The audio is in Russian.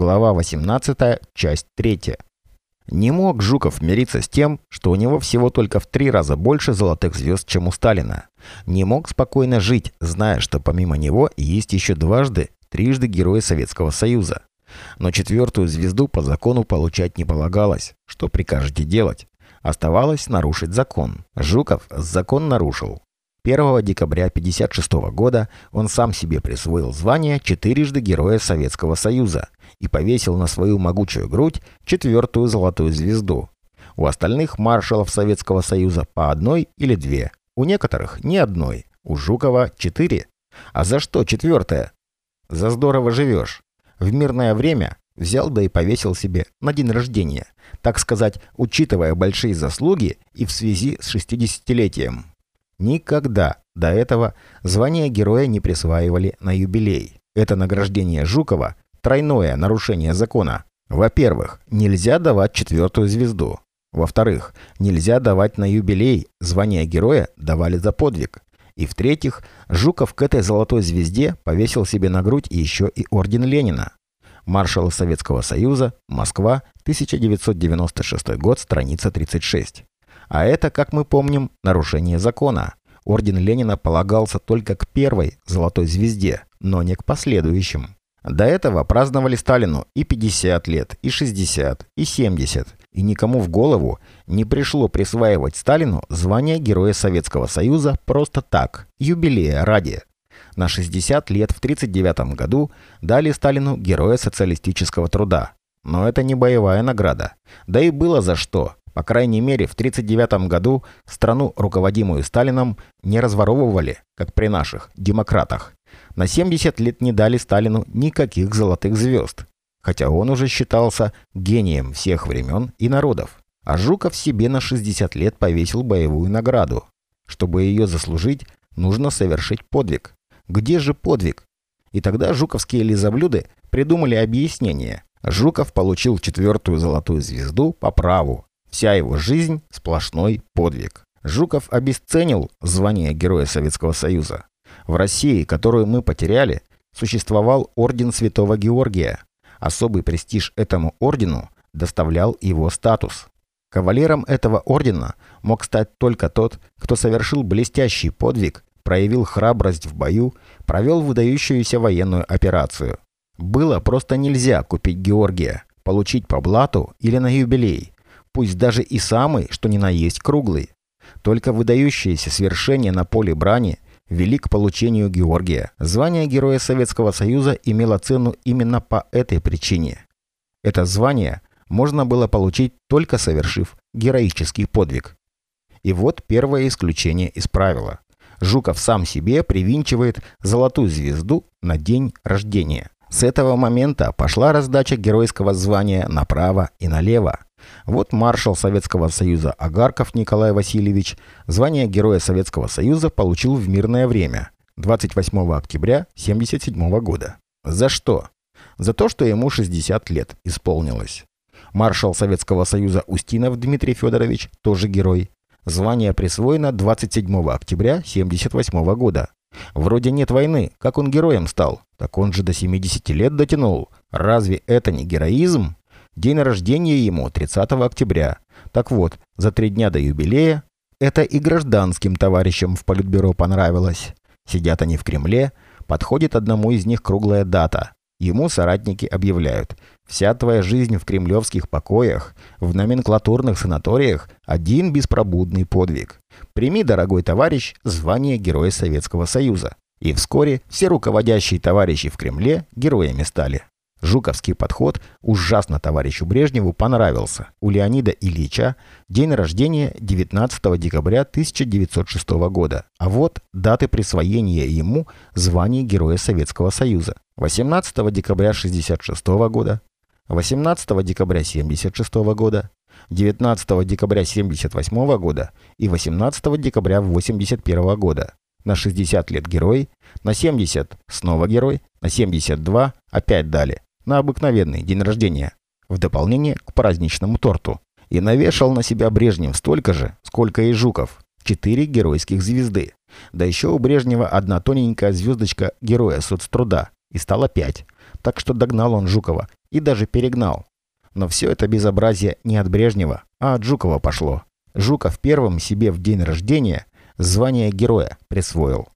Глава 18, часть 3. Не мог Жуков мириться с тем, что у него всего только в три раза больше золотых звезд, чем у Сталина. Не мог спокойно жить, зная, что помимо него есть еще дважды, трижды герои Советского Союза. Но четвертую звезду по закону получать не полагалось. Что прикажете делать? Оставалось нарушить закон. Жуков закон нарушил. 1 декабря 1956 года он сам себе присвоил звание четырежды Героя Советского Союза и повесил на свою могучую грудь четвертую золотую звезду. У остальных маршалов Советского Союза по одной или две, у некоторых ни одной, у Жукова четыре. А за что четвертая? За здорово живешь. В мирное время взял да и повесил себе на день рождения, так сказать, учитывая большие заслуги и в связи с 60-летием. Никогда до этого звание героя не присваивали на юбилей. Это награждение Жукова – тройное нарушение закона. Во-первых, нельзя давать четвертую звезду. Во-вторых, нельзя давать на юбилей, звание героя давали за подвиг. И в-третьих, Жуков к этой золотой звезде повесил себе на грудь еще и орден Ленина. Маршал Советского Союза, Москва, 1996 год, страница 36. А это, как мы помним, нарушение закона. Орден Ленина полагался только к первой золотой звезде, но не к последующим. До этого праздновали Сталину и 50 лет, и 60, и 70. И никому в голову не пришло присваивать Сталину звание Героя Советского Союза просто так, юбилея ради. На 60 лет в 1939 году дали Сталину Героя Социалистического Труда. Но это не боевая награда. Да и было за что. По крайней мере, в 1939 году страну, руководимую Сталином, не разворовывали, как при наших, демократах. На 70 лет не дали Сталину никаких золотых звезд, хотя он уже считался гением всех времен и народов. А Жуков себе на 60 лет повесил боевую награду. Чтобы ее заслужить, нужно совершить подвиг. Где же подвиг? И тогда жуковские лизоблюды придумали объяснение. Жуков получил четвертую золотую звезду по праву, Вся его жизнь – сплошной подвиг. Жуков обесценил звание Героя Советского Союза. В России, которую мы потеряли, существовал Орден Святого Георгия. Особый престиж этому ордену доставлял его статус. Кавалером этого ордена мог стать только тот, кто совершил блестящий подвиг, проявил храбрость в бою, провел выдающуюся военную операцию. Было просто нельзя купить Георгия, получить по блату или на юбилей, пусть даже и самый, что ни на есть круглый. Только выдающиеся свершения на поле брани вели к получению Георгия. Звание Героя Советского Союза имело цену именно по этой причине. Это звание можно было получить только совершив героический подвиг. И вот первое исключение из правила. Жуков сам себе привинчивает золотую звезду на день рождения. С этого момента пошла раздача геройского звания направо и налево. Вот маршал Советского Союза Агарков Николай Васильевич звание Героя Советского Союза получил в мирное время 28 октября 1977 года. За что? За то, что ему 60 лет исполнилось. Маршал Советского Союза Устинов Дмитрий Федорович тоже герой. Звание присвоено 27 октября 1978 года. Вроде нет войны, как он героем стал? Так он же до 70 лет дотянул. Разве это не героизм? День рождения ему 30 октября. Так вот, за три дня до юбилея это и гражданским товарищам в Политбюро понравилось. Сидят они в Кремле, подходит одному из них круглая дата. Ему соратники объявляют, вся твоя жизнь в кремлевских покоях, в номенклатурных санаториях – один беспробудный подвиг. Прими, дорогой товарищ, звание Героя Советского Союза. И вскоре все руководящие товарищи в Кремле героями стали. Жуковский подход ужасно товарищу Брежневу понравился. У Леонида Ильича день рождения 19 декабря 1906 года. А вот даты присвоения ему звания Героя Советского Союза. 18 декабря 1966 года, 18 декабря 1976 года, 19 декабря 1978 года и 18 декабря 1981 года. На 60 лет герой, на 70 снова герой, на 72 опять дали на обыкновенный день рождения, в дополнение к праздничному торту. И навешал на себя Брежнев столько же, сколько и Жуков. Четыре геройских звезды. Да еще у Брежнева одна тоненькая звездочка героя соцтруда. И стало пять. Так что догнал он Жукова и даже перегнал. Но все это безобразие не от Брежнева, а от Жукова пошло. Жуков первым себе в день рождения звание героя присвоил.